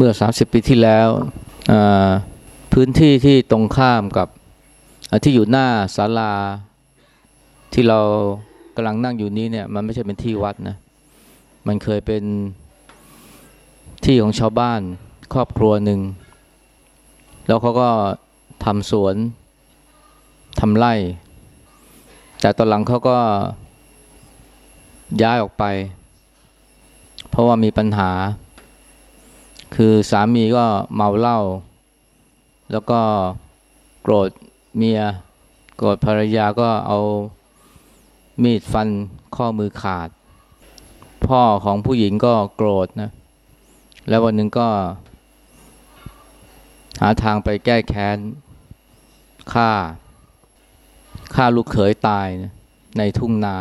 เมื่อ 30 ปีที่แล้วพื้นที่ที่ตรงข้ามกับที่อยู่หน้าศาลาที่เรากำลังนั่งอยู่นี้เนี่ย มันไม่ใช่เป็นที่วัดนะ มันเคยเป็นที่ของชาวบ้านครอบครัวหนึ่ง แล้วเขาก็ทำสวนทำไร่ แต่ตอนหลังเขาก็ย้ายออกไป เพราะว่ามีปัญหา คือสามีก็เมาเหล้าแล้วก็โกรธเมีย โกรธภรรยาก็เอามีดฟันข้อมือขาด พ่อของผู้หญิงก็โกรธนะ แล้ววันหนึ่งก็ หาทางไปแก้แค้นฆ่าฆ่าลูกเขยตายนะในทุ่งนา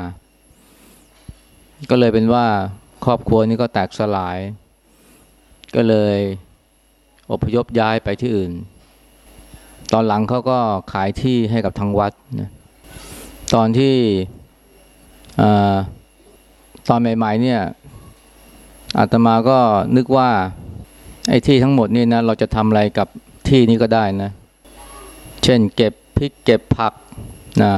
ก็เลยเป็นว่าครอบครัวนี้ก็แตกสลาย ก็เลยอพยพย้ายไปที่อื่น ตอนหลังเขาก็ขายที่ให้กับทางวัดนะตอนที่ตอนใหม่ ๆ เนี่ยอาตมาก็นึกว่าไอ้ที่ทั้งหมดนี่นะเราจะทำอะไรกับที่นี้ก็ได้นะ เช่นเก็บพริกเก็บผักนะ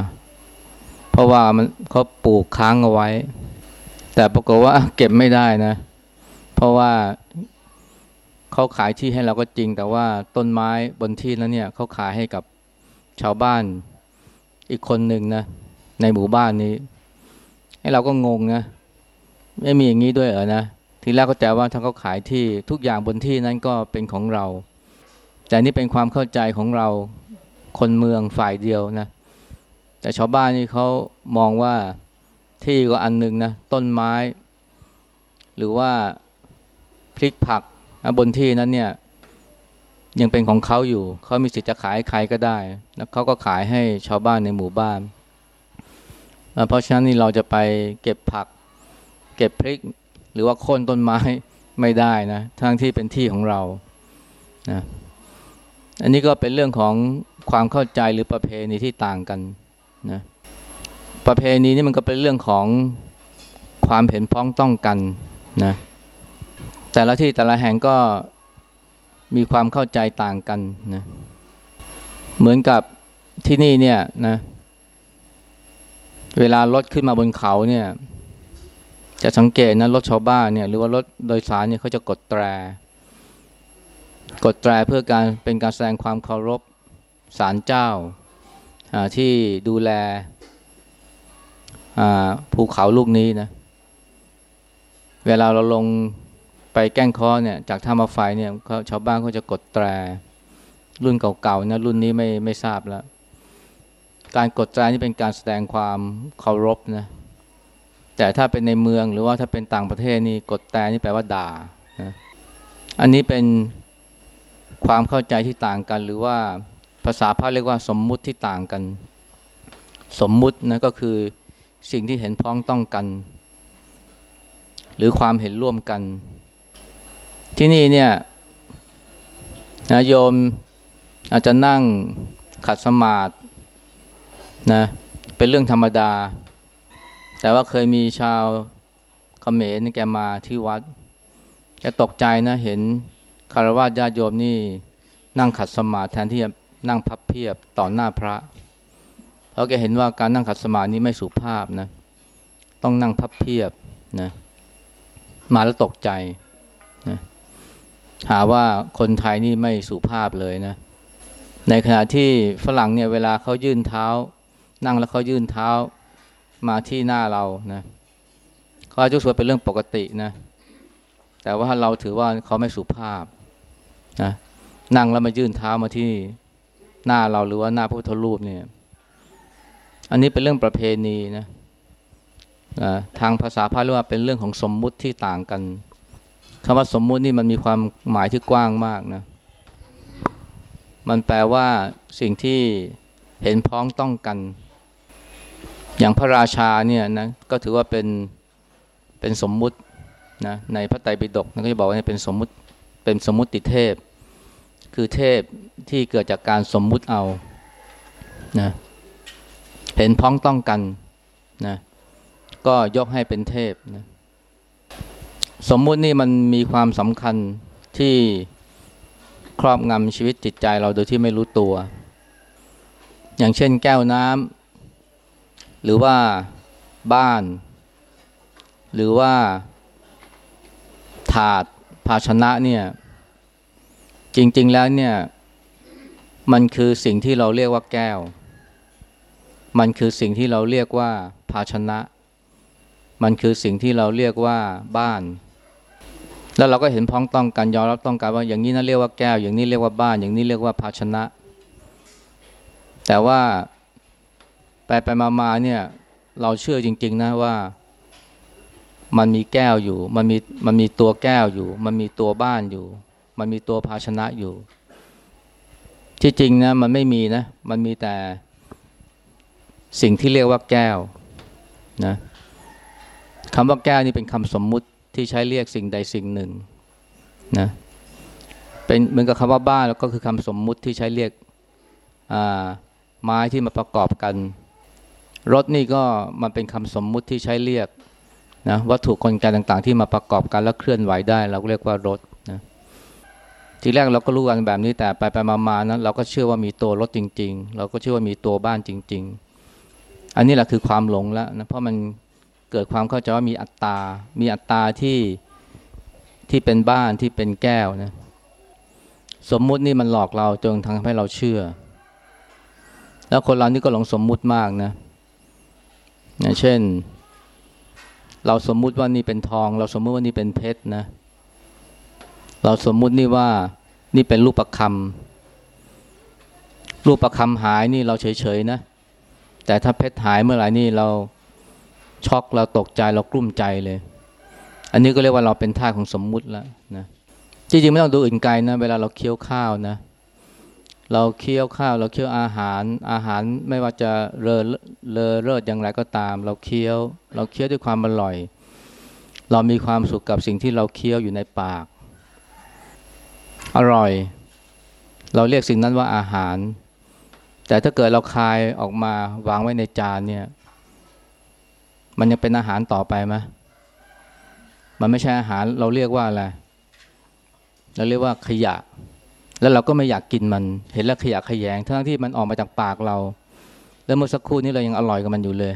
เพราะว่ามันเขาปลูกค้างเอาไว้ แต่ปรากฏว่าเก็บไม่ได้นะ เพราะว่า เขาขายที่ให้เราก็จริง แต่ว่าต้นไม้บนที่นั้นเนี่ยเขาขายให้กับชาวบ้านอีกคนหนึ่งนะในหมู่บ้านนี้ ให้เราก็งงนะไม่มีอย่างนี้ด้วยเหรอนะทีแรกก็แต่ว่าถ้าเขาขายที่ทุกอย่างบนที่นั้นก็เป็นของเรา แต่นี่เป็นความเข้าใจของเราคนเมืองฝ่ายเดียวนะแต่ชาวบ้านนี่เขามองว่าที่ก็อันหนึ่งนะต้นไม้ หรือว่าพลิกผัก บนที่นั้นเนี่ยยังเป็นของเขาอยู่ เขามีสิทธิ์จะขายใครก็ได้แล้วเขาก็ขายให้ชาวบ้านในหมู่บ้าน เพราะฉะนั้นนี่เราจะไปเก็บผัก เก็บพริก หรือว่าโค่นต้นไม้ไม่ได้นะทั้งที่เป็นที่ของเรานะอันนี้ก็เป็นเรื่องของความเข้าใจหรือประเพณีที่ต่างกันนะประเพณีนี่มันก็เป็นเรื่องของความเห็นพ้องต้องกันนะ แต่ละที่แต่ละแห่งก็มีความเข้าใจต่างกันนะเหมือนกับที่นี่เนี่ยนะ เวลารถขึ้นมาบนเขาเนี่ย จะสังเกตนะรถชาวบ้านเนี่ย หรือว่ารถโดยสารเนี่ยเขาจะกดแตร กดแตรเพื่อการเป็นการแสดงความเคารพศาลเจ้าที่ดูแลภูเขาลูกนี้นะ เวลาเราลง ไปแก้งคอเนี่ยจากท่ามาไฟเนี่ยชาวบ้านเขาจะกดแตร รุ่นเก่าๆนะรุ่นนี้ไม่ไม่ทราบแล้ว การกดแตรนี่เป็นการแสดงความเคารพนะแต่ถ้าเป็นในเมืองหรือว่าถ้าเป็นต่างประเทศนี่กดแตรนี่แปลว่าด่านะอันนี้เป็นความเข้าใจที่ต่างกัน หรือว่าภาษาพระเรียกว่าสมมุติที่ต่างกัน สมมุตินะก็คือสิ่งที่เห็นพ้องต้องกัน หรือความเห็นร่วมกัน ที่นี่เนี่ยนะโยมอาจจะนั่งขัดสมาธินะเป็นเรื่องธรรมดา แต่ว่าเคยมีชาวเขมรแกมาที่วัดแกตกใจนะเห็นคารวะญาติโยมนี่นั่งขัดสมาธิแทนที่จะนั่งพับเพียบต่อหน้าพระ เพราะแกเห็นว่าการนั่งขัดสมาธินี้ไม่สุภาพนะ ต้องนั่งพับเพียบนะ มาแล้วตกใจ หาว่าคนไทยนี่ไม่สุภาพเลยนะ ในขณะที่ฝรั่งเนี่ยเวลาเขายื่นเท้า นั่งแล้วเขายื่นเท้ามาที่หน้าเรานะเขาจะสวยเป็นเรื่องปกตินะแต่ว่าเราถือว่าเขาไม่สุภาพนะนั่งแล้วมายื่นเท้ามาที่หน้าเราหรือว่าหน้าพระพุทธรูปเนี่ย อันนี้เป็นเรื่องประเพณีนะทางภาษาพาเรียกว่าเป็นเรื่องของสมมุติที่ต่างกัน คำว่าสมมุตินี่มันมีความหมายที่กว้างมากนะ มันแปลว่าสิ่งที่เห็นพ้องต้องกัน อย่างพระราชาเนี่ยนะก็ถือว่าเป็นเป็นสมมุตินะในพระไตรปิฎกนะก็จะบอกว่าเป็นสมมุติเป็นสมมุติเทพ คือเทพที่เกิดจากการสมมุติเอานะเห็นพ้องต้องกันนะก็ยกให้เป็นเทพนะ สมมุตินี่มันมีความสำคัญที่ครอบงำชีวิตจิตใจเราโดยที่ไม่รู้ตัว อย่างเช่นแก้วน้ำหรือว่าบ้าน หรือว่าถาดภาชนะเนี่ยจริง ๆแล้วเนี่ย มันคือสิ่งที่เราเรียกว่าแก้ว มันคือสิ่งที่เราเรียกว่าภาชนะ มันคือสิ่งที่เราเรียกว่าบ้าน แล้วเราก็เห็นพ้องต้องกันยอมรับต้องกันว่าอย่างนี้นั่นเรียกว่าแก้ว อย่างนี้เรียกว่าบ้าน อย่างนี้เรียกว่าภาชนะ แต่ว่าไปไปมามาเนี่ยเราเชื่อจริง ๆ นะว่ามันมีแก้วอยู่ มันมีมันมีตัวแก้วอยู่ มันมีตัวบ้านอยู่ มันมีตัวภาชนะอยู่ ที่จริงนะมันไม่มีนะ มันมีแต่สิ่งที่เรียกว่าแก้วนะคำว่าแก้วนี่เป็นคำสมมุติ ที่ใช้เรียกสิ่งใดสิ่งหนึ่งนะเป็นเหมือนกับคำว่าบ้านแล้วก็คือคำสมมุติที่ใช้เรียกไม้ที่มาประกอบกัน รถนี่ก็มันเป็นคำสมมุติที่ใช้เรียกนะวัตถุกลไกต่างๆ ที่มาประกอบกันแล้วเคลื่อนไหวได้ เราเรียกว่ารถนะทีแรกเราก็รู้กันแบบนี้แต่ไปไปมาๆนะเราก็เชื่อว่ามีตัวรถจริง ๆ เราก็เชื่อว่ามีตัวบ้านจริง ๆ อันนี้แหละคือความหลงแล้วนะเพราะมัน เกิดความเข้าใจว่ามีอัตตา มีอัตตาที่ที่เป็นบ้านที่เป็นแก้วนะสมมุตินี่มันหลอกเราจนทำให้เราเชื่อ แล้วคนเรานี่ก็หลงสมมุติมากนะนะเช่น เราสมมุติว่านี่เป็นทอง เราสมมุติว่านี่เป็นเพชรนะ เราสมมุตินี่ว่านี่เป็นรูปประคำรูปประคำหายนี่เราเฉยๆนะ แต่ถ้าเพชรหายเมื่อไหร่นี่เรา ช็อกเราตกใจเรากลุ้มใจเลย อันนี้ก็เรียกว่าเราเป็นท่าของสมมุติแล้วนะจริงๆไม่ต้องดูอื่นไกลนะเวลาเราเคี้ยวข้าวนะ เราเคี้ยวข้าว เราเคี้ยวอาหารอาหารไม่ว่าจะเลอเลอเลิศอย่างไรก็ตาม เราเคี้ยว เราเคี้ยวด้วยความอร่อย เรามีความสุขกับสิ่งที่เราเคี้ยวอยู่ในปาก อร่อย เราเรียกสิ่งนั้นว่าอาหาร แต่ถ้าเกิดเราคายออกมาวางไว้ในจานเนี่ย มันยังเป็นอาหารต่อไปไหมมันไม่ใช่อาหารเราเรียกว่าอะไรเราเรียกว่าขยะ แล้วเราก็ไม่อยากกินมัน เห็นแล้วขยะขยงทั้งที่มันออกมาจากปากเรา แล้วเมื่อสักครู่นี้เรายังอร่อยกับมันอยู่เลย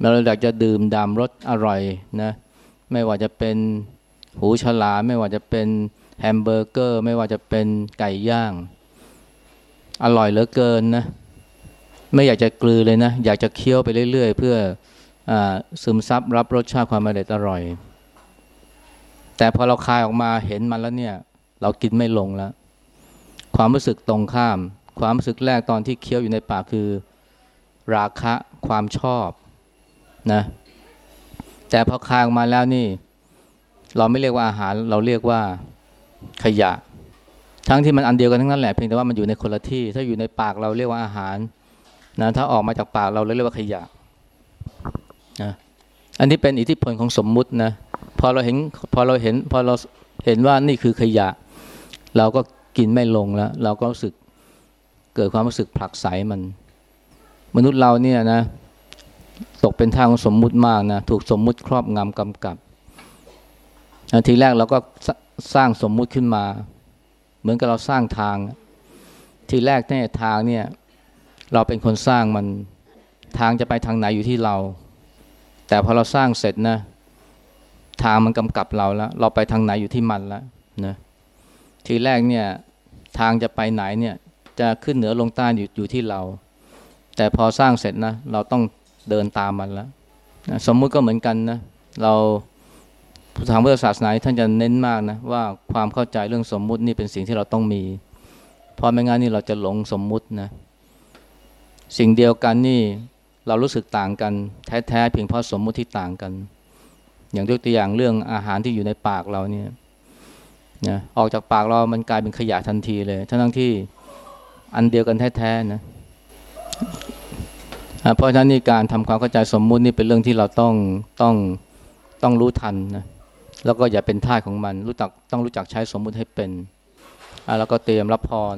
เราอยากจะดื่มดำรสอร่อยนะไม่ว่าจะเป็นหูฉลามไม่ว่าจะเป็นแฮมเบอร์เกอร์ ไม่ว่าจะเป็นไก่ย่าง อร่อยเหลือเกินนะ ไม่อยากจะกลือเลยนะ อยากจะเคี้ยวไปเรื่อยๆ เพื่อ ซึมซับรับรสชาติความอร่อยอร่อย แต่พอเราคายออกมาเห็นมันแล้วเนี่ย เรากินไม่ลงแล้ว ความรู้สึกตรงข้าม ความรู้สึกแรกตอนที่เคี้ยวอยู่ในปากคือ ราคะความชอบนะแต่พอคางมาแล้วนี่ เราไม่เรียกว่าอาหาร เราเรียกว่าขยะ ทั้งที่มันอันเดียวกันทั้งนั้นแหละเพียงแต่ว่ามันอยู่ในคนละที่ ถ้าอยู่ในปากเราเรียกว่าอาหารนะถ้าออกมาจากปากเราเรียกว่าขยะ นะอันนี้เป็นอิทธิพลของสมมุตินะพอเราเห็นพอเราเห็นพอเราเห็นว่านี่คือขยะ เราก็กินไม่ลงแล้ว เราก็รู้สึกเกิดความรู้สึกผลักไสมัน มนุษย์เราเนี่ยนะ ตกเป็นท่าของสมมุติมากนะถูกสมมุติครอบงำกำกับทีแรกเราก็สร้างสมมุติขึ้นมา เหมือนกับเราสร้างทาง ทีแรกเนี่ยทางเนี่ย เราเป็นคนสร้างมันทางจะไปทางไหนอยู่ที่เรา แต่พอเราสร้างเสร็จนะ ทางมันกำกับเราแล้ว เราไปทางไหนอยู่ที่มันแล้วนะทีแรกเนี่ยทางจะไปไหนเนี่ยจะขึ้นเหนือลงใต้อยู่อยู่ที่เรา แต่พอสร้างเสร็จนะ เราต้องเดินตามมันแล้วนะสมมุติก็เหมือนกันนะ เราทางพุทธศาสนาท่านจะเน้นมากนะว่าความเข้าใจเรื่องสมมุตินี่เป็นสิ่งที่เราต้องมีเพราะไม่งั้นนี่เราจะหลงสมมุตินะ สิ่งเดียวกันนี่ เรารู้สึกต่างกันแท้ๆเพียงเพราะสมมุติที่ต่างกัน อย่างยกตัวอย่างเรื่องอาหารที่อยู่ในปากเราเนี่ยนะออกจากปากเรามันกลายเป็นขยะทันทีเลย ทั้งที่อันเดียวกันแท้ๆนะเพราะฉะนั้นนี่การทำความเข้าใจสมมุตินี่เป็นเรื่องที่เราต้องต้องต้องรู้ทันนะแล้วก็อย่าเป็นท่าของมัน รู้จักต้องรู้จักใช้สมมุติให้เป็นแล้วก็เตรียมรับพร